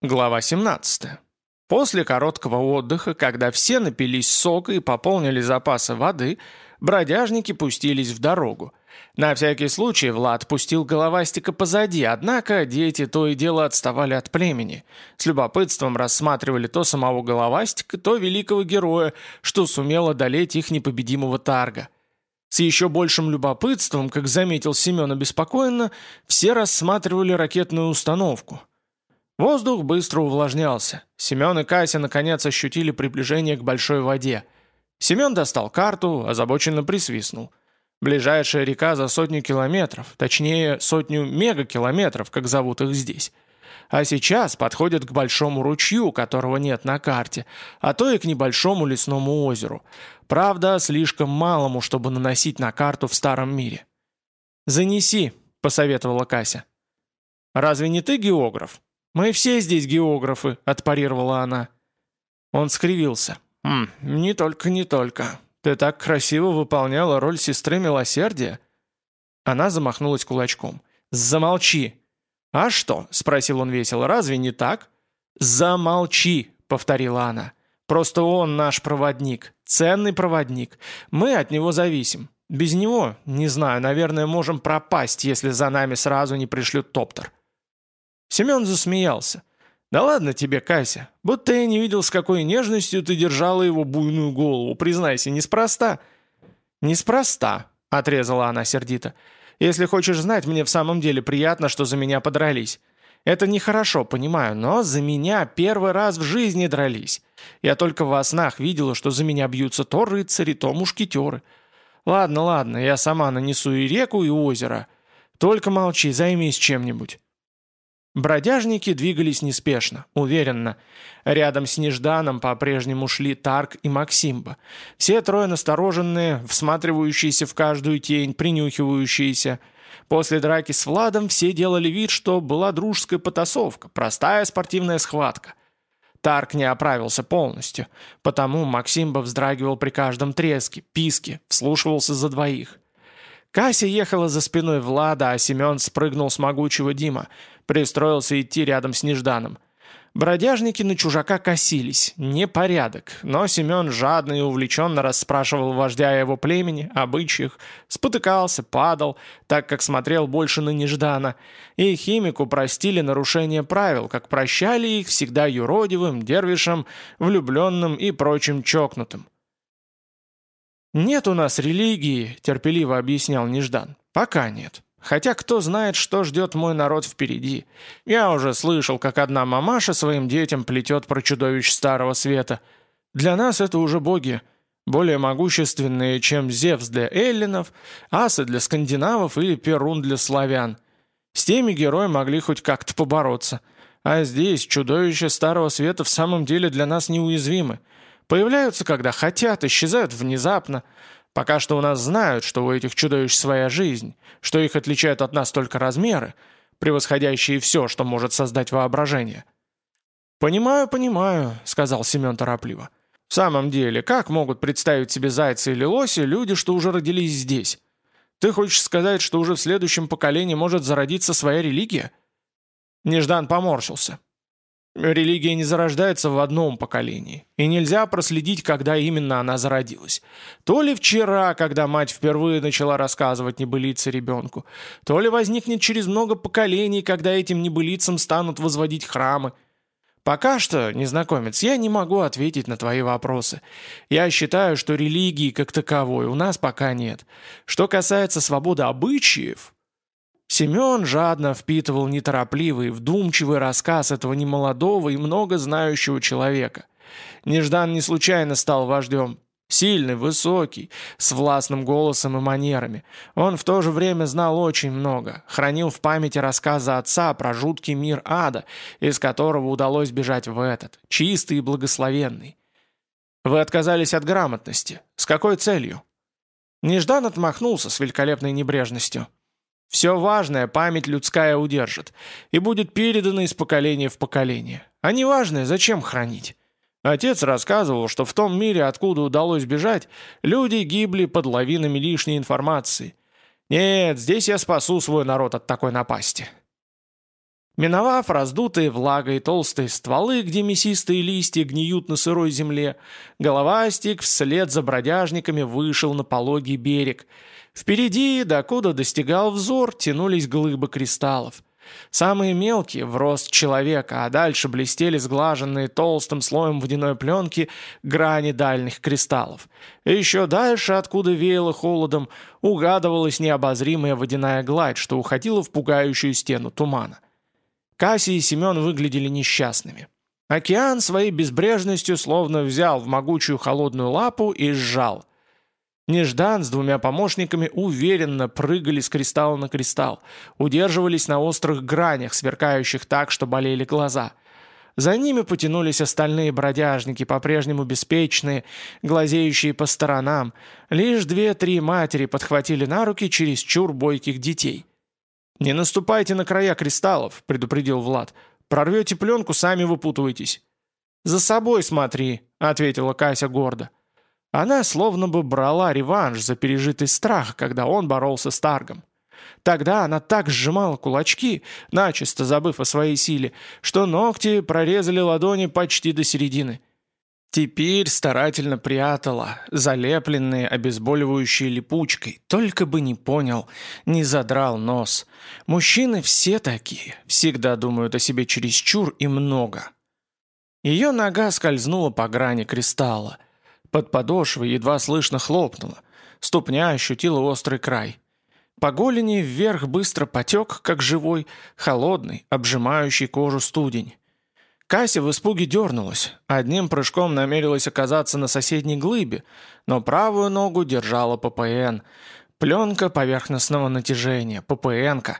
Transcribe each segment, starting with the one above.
Глава 17. После короткого отдыха, когда все напились сока и пополнили запасы воды, бродяжники пустились в дорогу. На всякий случай Влад пустил головастика позади, однако дети то и дело отставали от племени. С любопытством рассматривали то самого головастика, то великого героя, что сумел одолеть их непобедимого тарга. С еще большим любопытством, как заметил Семен обеспокоенно, все рассматривали ракетную установку – Воздух быстро увлажнялся. Семен и Кася наконец ощутили приближение к большой воде. Семен достал карту, озабоченно присвистнул. Ближайшая река за сотню километров, точнее, сотню мегакилометров, как зовут их здесь. А сейчас подходят к большому ручью, которого нет на карте, а то и к небольшому лесному озеру. Правда, слишком малому, чтобы наносить на карту в старом мире. «Занеси», — посоветовала Кася. «Разве не ты географ?» «Мы все здесь географы», — отпарировала она. Он скривился. «Хм, не только, не только. Ты так красиво выполняла роль сестры милосердия». Она замахнулась кулачком. «Замолчи!» «А что?» — спросил он весело. «Разве не так?» «Замолчи!» — повторила она. «Просто он наш проводник, ценный проводник. Мы от него зависим. Без него, не знаю, наверное, можем пропасть, если за нами сразу не пришлют топтер». Семен засмеялся. «Да ладно тебе, Кася, будто я не видел, с какой нежностью ты держала его буйную голову, признайся, неспроста». «Неспроста», — отрезала она сердито. «Если хочешь знать, мне в самом деле приятно, что за меня подрались. Это нехорошо, понимаю, но за меня первый раз в жизни дрались. Я только во снах видела, что за меня бьются то рыцари, то мушкетеры. Ладно, ладно, я сама нанесу и реку, и озеро. Только молчи, займись чем-нибудь». Бродяжники двигались неспешно, уверенно. Рядом с Нежданом по-прежнему шли Тарк и Максимба. Все трое настороженные, всматривающиеся в каждую тень, принюхивающиеся. После драки с Владом все делали вид, что была дружеская потасовка, простая спортивная схватка. Тарк не оправился полностью, потому Максимба вздрагивал при каждом треске, писке, вслушивался за двоих. Кася ехала за спиной Влада, а Семен спрыгнул с могучего Дима, пристроился идти рядом с Нежданом. Бродяжники на чужака косились, непорядок, но Семен жадно и увлеченно расспрашивал вождя его племени, обычаях, спотыкался, падал, так как смотрел больше на Неждана, и химику простили нарушение правил, как прощали их всегда юродивым, дервишам, влюбленным и прочим чокнутым. «Нет у нас религии», — терпеливо объяснял Неждан. «Пока нет. Хотя кто знает, что ждет мой народ впереди. Я уже слышал, как одна мамаша своим детям плетет про чудовищ Старого Света. Для нас это уже боги, более могущественные, чем Зевс для эллинов, асы для скандинавов или Перун для славян. С теми герои могли хоть как-то побороться. А здесь чудовища Старого Света в самом деле для нас неуязвимы. Появляются, когда хотят, исчезают внезапно. Пока что у нас знают, что у этих чудовищ своя жизнь, что их отличают от нас только размеры, превосходящие все, что может создать воображение. «Понимаю, понимаю», — сказал Семен торопливо. «В самом деле, как могут представить себе зайца или лося люди, что уже родились здесь? Ты хочешь сказать, что уже в следующем поколении может зародиться своя религия?» Неждан поморщился. Религия не зарождается в одном поколении, и нельзя проследить, когда именно она зародилась. То ли вчера, когда мать впервые начала рассказывать небылицы ребенку, то ли возникнет через много поколений, когда этим небылицам станут возводить храмы. Пока что, незнакомец, я не могу ответить на твои вопросы. Я считаю, что религии как таковой у нас пока нет. Что касается свободы обычаев, Семен жадно впитывал неторопливый, вдумчивый рассказ этого немолодого и много знающего человека. Неждан не случайно стал вождем. Сильный, высокий, с властным голосом и манерами. Он в то же время знал очень много, хранил в памяти рассказы отца про жуткий мир ада, из которого удалось бежать в этот, чистый и благословенный. Вы отказались от грамотности. С какой целью? Неждан отмахнулся с великолепной небрежностью. Все важное память людская удержит и будет передано из поколения в поколение. А неважное зачем хранить? Отец рассказывал, что в том мире, откуда удалось бежать, люди гибли под лавинами лишней информации. Нет, здесь я спасу свой народ от такой напасти. Миновав раздутые влагой толстые стволы, где мясистые листья гниют на сырой земле, головастик вслед за бродяжниками вышел на пологий берег. Впереди, докуда достигал взор, тянулись глыбы кристаллов. Самые мелкие, в рост человека, а дальше блестели сглаженные толстым слоем водяной пленки грани дальних кристаллов. И еще дальше, откуда веяло холодом, угадывалась необозримая водяная гладь, что уходила в пугающую стену тумана. Касси и Семен выглядели несчастными. Океан своей безбрежностью словно взял в могучую холодную лапу и сжал. Неждан с двумя помощниками уверенно прыгали с кристалла на кристалл, удерживались на острых гранях, сверкающих так, что болели глаза. За ними потянулись остальные бродяжники, по-прежнему беспечные, глазеющие по сторонам. Лишь две-три матери подхватили на руки через чур бойких детей. «Не наступайте на края кристаллов», — предупредил Влад. «Прорвете пленку, сами выпутывайтесь». «За собой смотри», — ответила Кася гордо. Она словно бы брала реванш за пережитый страх, когда он боролся с Таргом. Тогда она так сжимала кулачки, начисто забыв о своей силе, что ногти прорезали ладони почти до середины. Теперь старательно прятала, залепленные обезболивающей липучкой, только бы не понял, не задрал нос. Мужчины все такие, всегда думают о себе чересчур и много. Ее нога скользнула по грани кристалла – под подошвой едва слышно хлопнуло. Ступня ощутила острый край. По голени вверх быстро потек, как живой, холодный, обжимающий кожу студень. Кася в испуге дернулась, одним прыжком намерилась оказаться на соседней глыбе, но правую ногу держала ППН. Пленка поверхностного натяжения, ППНка.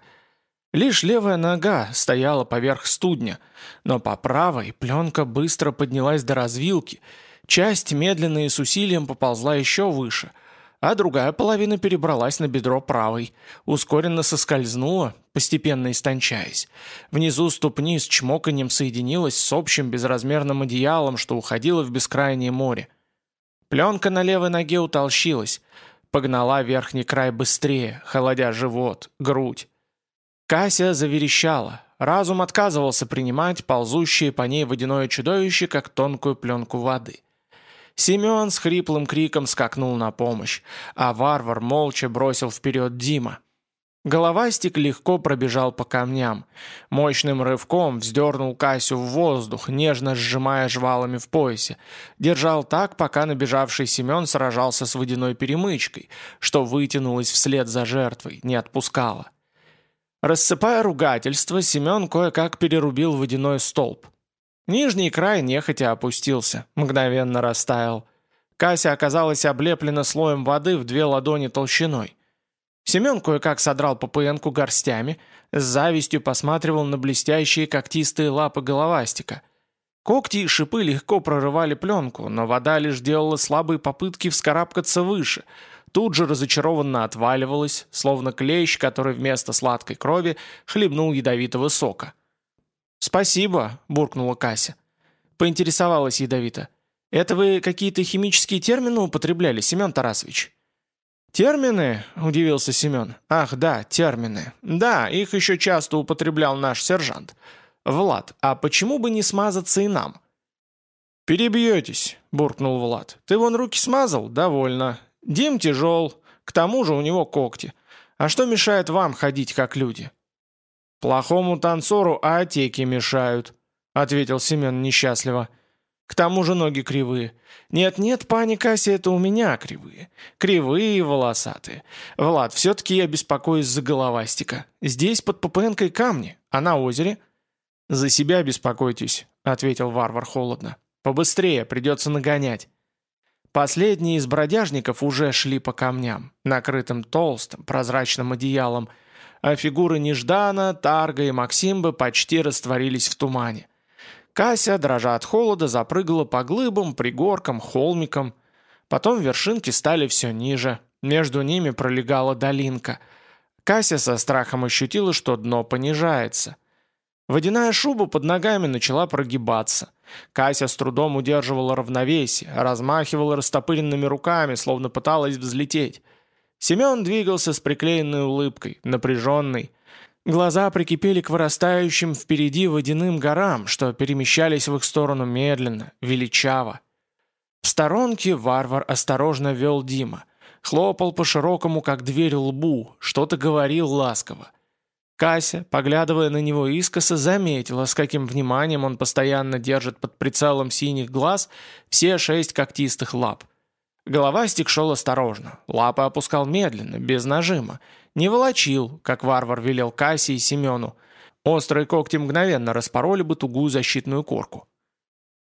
Лишь левая нога стояла поверх студня, но по правой пленка быстро поднялась до развилки — Часть медленно и с усилием поползла еще выше, а другая половина перебралась на бедро правой, ускоренно соскользнула, постепенно истончаясь. Внизу ступни с чмоканьем соединилась с общим безразмерным одеялом, что уходило в бескрайнее море. Пленка на левой ноге утолщилась, погнала верхний край быстрее, холодя живот, грудь. Кася заверещала. Разум отказывался принимать ползущее по ней водяное чудовище, как тонкую пленку воды. Семен с хриплым криком скакнул на помощь, а варвар молча бросил вперед Дима. Головастик легко пробежал по камням. Мощным рывком вздернул Касю в воздух, нежно сжимая жвалами в поясе. Держал так, пока набежавший Семен сражался с водяной перемычкой, что вытянулась вслед за жертвой, не отпускала. Рассыпая ругательство, Семен кое-как перерубил водяной столб. Нижний край нехотя опустился, мгновенно растаял. Кася оказалась облеплена слоем воды в две ладони толщиной. Семен кое-как содрал ППНку горстями, с завистью посматривал на блестящие когтистые лапы головастика. Когти и шипы легко прорывали пленку, но вода лишь делала слабые попытки вскарабкаться выше. Тут же разочарованно отваливалась, словно клещ, который вместо сладкой крови хлебнул ядовитого сока. «Спасибо», – буркнула Кася. Поинтересовалась ядовито. «Это вы какие-то химические термины употребляли, Семен Тарасович?» «Термины?» – удивился Семен. «Ах, да, термины. Да, их еще часто употреблял наш сержант. Влад, а почему бы не смазаться и нам?» «Перебьетесь», – буркнул Влад. «Ты вон руки смазал? Довольно. Дим тяжел. К тому же у него когти. А что мешает вам ходить как люди?» «Плохому танцору аотеки мешают», — ответил Семен несчастливо. «К тому же ноги кривые. Нет-нет, пани Кася, это у меня кривые. Кривые и волосатые. Влад, все-таки я беспокоюсь за головастика. Здесь под ППНкой камни, а на озере...» «За себя беспокойтесь», — ответил варвар холодно. «Побыстрее, придется нагонять». Последние из бродяжников уже шли по камням, накрытым толстым, прозрачным одеялом, — а фигуры Неждана, Тарга и Максимбы почти растворились в тумане. Кася, дрожа от холода, запрыгала по глыбам, пригоркам, холмикам. Потом вершинки стали все ниже. Между ними пролегала долинка. Кася со страхом ощутила, что дно понижается. Водяная шуба под ногами начала прогибаться. Кася с трудом удерживала равновесие, размахивала растопыренными руками, словно пыталась взлететь. Семен двигался с приклеенной улыбкой, напряженный. Глаза прикипели к вырастающим впереди водяным горам, что перемещались в их сторону медленно, величаво. В сторонке варвар осторожно вел Дима. Хлопал по широкому, как дверь, лбу, что-то говорил ласково. Кася, поглядывая на него искоса, заметила, с каким вниманием он постоянно держит под прицелом синих глаз все шесть когтистых лап. Головастик шел осторожно, лапы опускал медленно, без нажима, не волочил, как варвар велел Кассе и Семену. Острые когти мгновенно распороли бы тугую защитную корку.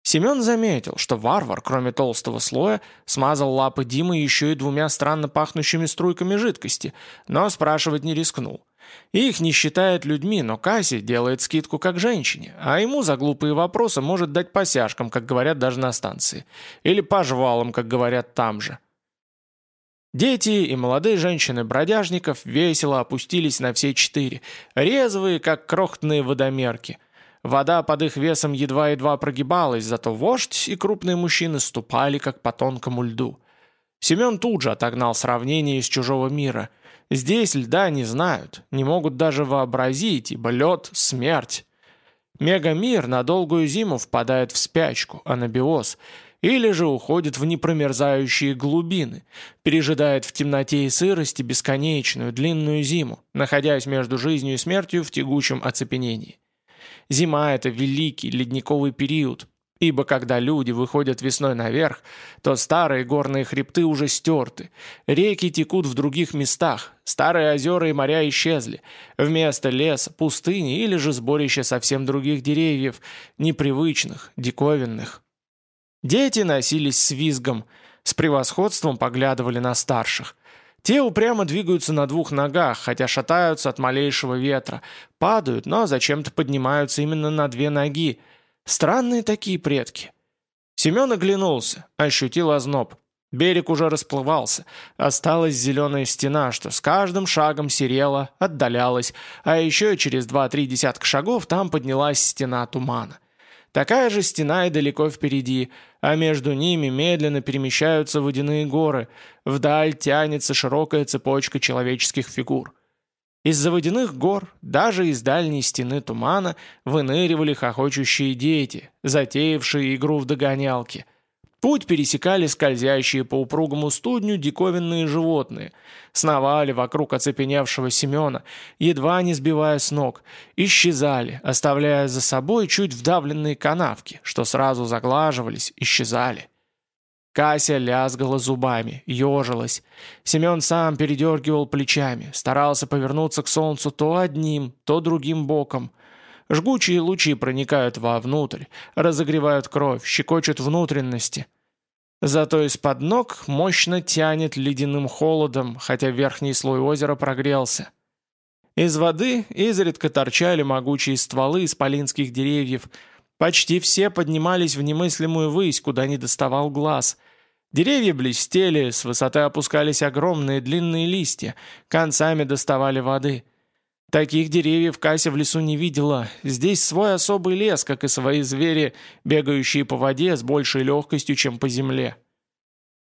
Семен заметил, что варвар, кроме толстого слоя, смазал лапы Димы еще и двумя странно пахнущими струйками жидкости, но спрашивать не рискнул. Их не считает людьми, но Касси делает скидку как женщине, а ему за глупые вопросы может дать посяжкам, как говорят даже на станции, или по жвалам, как говорят там же. Дети и молодые женщины бродяжников весело опустились на все четыре, резвые, как крохотные водомерки. Вода под их весом едва-едва прогибалась, зато вождь и крупные мужчины ступали, как по тонкому льду. Семен тут же отогнал сравнение из чужого мира – Здесь льда не знают, не могут даже вообразить, ибо лед — смерть. Мегамир на долгую зиму впадает в спячку, анабиоз, или же уходит в непромерзающие глубины, пережидает в темноте и сырости бесконечную длинную зиму, находясь между жизнью и смертью в тягучем оцепенении. Зима — это великий ледниковый период, Ибо когда люди выходят весной наверх, то старые горные хребты уже стерты, реки текут в других местах, старые озера и моря исчезли, вместо леса – пустыни или же сборище совсем других деревьев, непривычных, диковинных. Дети носились с визгом, с превосходством поглядывали на старших. Те упрямо двигаются на двух ногах, хотя шатаются от малейшего ветра, падают, но зачем-то поднимаются именно на две ноги – Странные такие предки. Семен оглянулся, ощутил озноб. Берег уже расплывался. Осталась зеленая стена, что с каждым шагом серела, отдалялась, а еще через два-три десятка шагов там поднялась стена тумана. Такая же стена и далеко впереди, а между ними медленно перемещаются водяные горы, вдаль тянется широкая цепочка человеческих фигур. Из-за водяных гор, даже из дальней стены тумана, выныривали хохочущие дети, затеявшие игру в догонялки. Путь пересекали скользящие по упругому студню диковинные животные, сновали вокруг оцепеневшего Семена, едва не сбивая с ног, исчезали, оставляя за собой чуть вдавленные канавки, что сразу заглаживались, исчезали. Кася лязгала зубами, ежилась. Семен сам передергивал плечами, старался повернуться к солнцу то одним, то другим боком. Жгучие лучи проникают вовнутрь, разогревают кровь, щекочут внутренности. Зато из-под ног мощно тянет ледяным холодом, хотя верхний слой озера прогрелся. Из воды изредка торчали могучие стволы исполинских деревьев. Почти все поднимались в немыслимую высь, куда не доставал глаз. Деревья блестели, с высоты опускались огромные длинные листья, концами доставали воды. Таких деревьев Кася в лесу не видела. Здесь свой особый лес, как и свои звери, бегающие по воде с большей легкостью, чем по земле.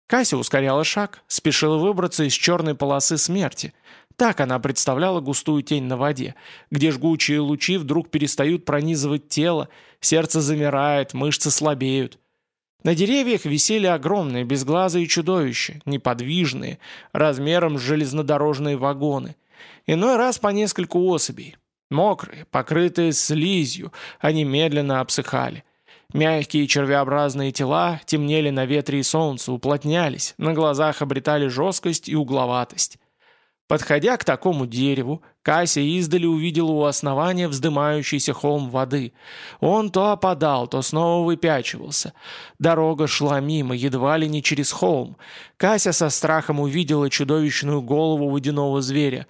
Кася ускоряла шаг, спешила выбраться из черной полосы смерти. Так она представляла густую тень на воде, где жгучие лучи вдруг перестают пронизывать тело, сердце замирает, мышцы слабеют. На деревьях висели огромные безглазые чудовища, неподвижные, размером с железнодорожные вагоны. Иной раз по нескольку особей. Мокрые, покрытые слизью, они медленно обсыхали. Мягкие червеобразные тела темнели на ветре и солнце, уплотнялись, на глазах обретали жесткость и угловатость. Подходя к такому дереву, Кася издали увидела у основания вздымающийся холм воды. Он то опадал, то снова выпячивался. Дорога шла мимо, едва ли не через холм. Кася со страхом увидела чудовищную голову водяного зверя.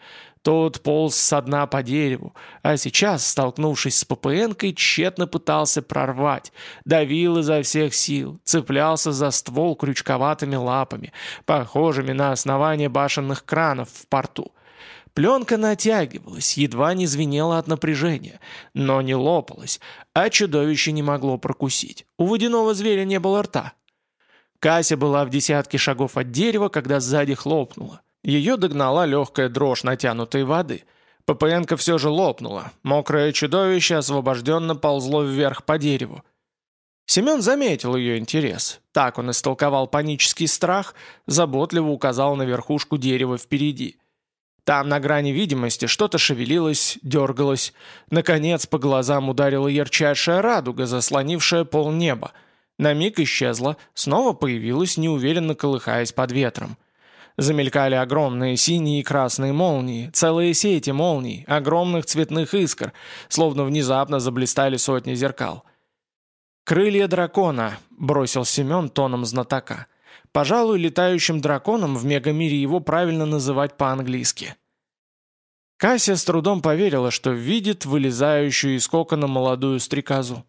Тот полз со дна по дереву, а сейчас, столкнувшись с ППНкой, тщетно пытался прорвать, давил изо всех сил, цеплялся за ствол крючковатыми лапами, похожими на основание башенных кранов в порту. Пленка натягивалась, едва не звенела от напряжения, но не лопалась, а чудовище не могло прокусить. У водяного зверя не было рта. Кася была в десятке шагов от дерева, когда сзади хлопнула. Ее догнала легкая дрожь натянутой воды. ППНка все же лопнула. Мокрое чудовище освобожденно ползло вверх по дереву. Семен заметил ее интерес. Так он истолковал панический страх, заботливо указал на верхушку дерева впереди. Там на грани видимости что-то шевелилось, дергалось. Наконец по глазам ударила ярчайшая радуга, заслонившая полнеба. На миг исчезла, снова появилась, неуверенно колыхаясь под ветром. Замелькали огромные синие и красные молнии, целые сети молний, огромных цветных искр, словно внезапно заблистали сотни зеркал. «Крылья дракона», — бросил Семен тоном знатока. «Пожалуй, летающим драконом в мегамире его правильно называть по-английски». Кася с трудом поверила, что видит вылезающую из кокона молодую стрекозу.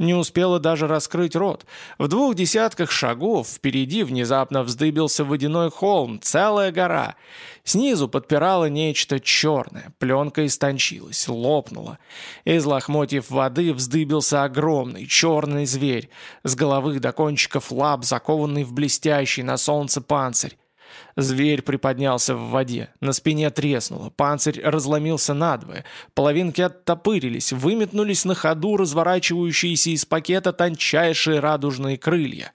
Не успела даже раскрыть рот. В двух десятках шагов впереди внезапно вздыбился водяной холм, целая гора. Снизу подпирало нечто черное, пленка истончилась, лопнула. Из лохмотьев воды вздыбился огромный черный зверь, с головы до кончиков лап, закованный в блестящий на солнце панцирь. Зверь приподнялся в воде, на спине треснуло, панцирь разломился надвое, половинки оттопырились, выметнулись на ходу разворачивающиеся из пакета тончайшие радужные крылья.